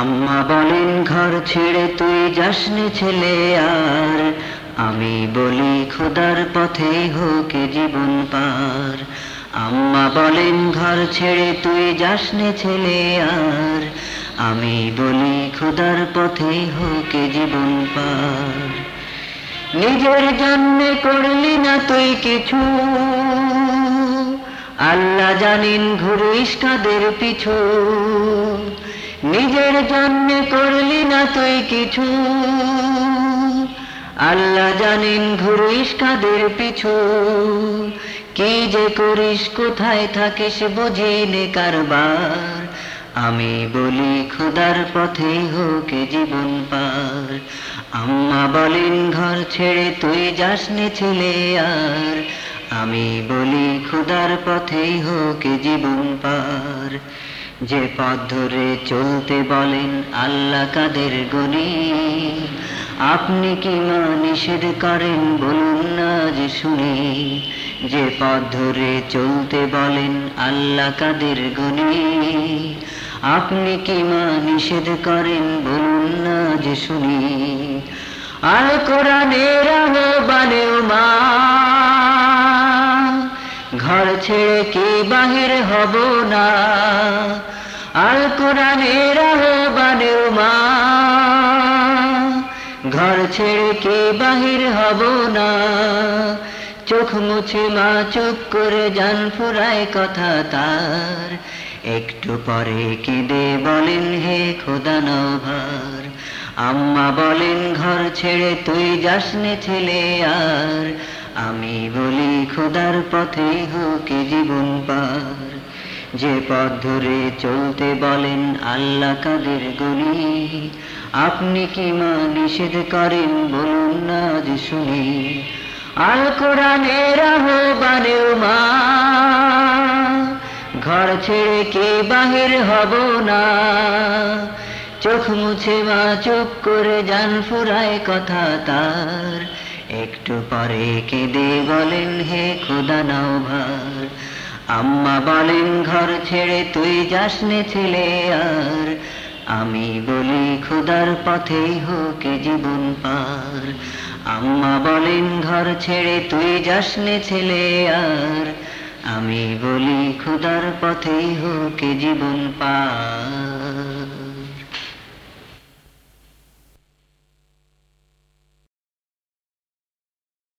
আম্মা বলেন, ঘর ছেড়ে তুই যাসনি ছেলে আর। আমি বলি, খোদার পথে হোক জীবন পার। আম্মা বলেন, ঘর ছেড়ে তুই যাসনি ছেলে আর। আমি বলি, খোদার পথে হোক জীবন পার। নিজের জন্য করলি না তুই কিছু। আল্লাহ জানিন, ঘুরিস কাদের পিছু। নিজের জন্য করলি না তুই কিছু। আল্লাহ জানিন ঘুরিস কাদের পিছু। কি যে করিস, কোথায় থাকিস বুঝিনে কারবার। আমি বলি, খোদার পথে হোক জীবন পার। আম্মা বলেন, ঘর ছেড়ে তুই যাসনি ছেলে আর। আমি বলি, খোদার পথেই হোক জীবন পার। যে পথ ধরে চলতে বলেন আল্লাহ কাদের গনি আপনি কি মা নিষেধ করেন বলুন না যে শুনি। যে পথ ধরে চলতে বলেন আল্লাহ কাদের গনি আপনি কি মা নিষেধ করেন বলুন না যে শুনি। আল কোরআনের ছেড়ে কি বাহির হব না? আল কোরআনের আহ্বানেও মা ঘর ছেড়ে কি বাহির হব না? চোখ মুছে মা, চুপ করে যান ফুরায় কথা তার। একটু পরে কেঁদে বলেন, হে খোদা নভার আম্মা বলেন, ঘর ছেড়ে তুই যাসনে ছেলে আর। আমি বলি, খোদার পথে হোক জীবন পার। যে পথ ধরে চলতে বলেন, আল্লাহ কাদের গনি আপনি কি মা নিষেধ করেন বলুন না যে শুনি। আল কোরআনের আহ্বানেও মা, ঘর ছেড়ে কে বাহির হব না? চোখ মুছে মা, চুপ করে যান ফুরায় কথা তার। একটু পরে কেঁদে বলেন, হে খোদা, নাও ভার আম্মা বলেন, ঘর ছেড়ে তুই যাসনে ছেলে আর। আমি বলি, খোদার পথেই হোক জীবন পার। আম্মা বলেন, ঘর ছেড়ে তুই যাসনে ছেলে আর। আমি বলি, খোদার পথেই হোক জীবন পার।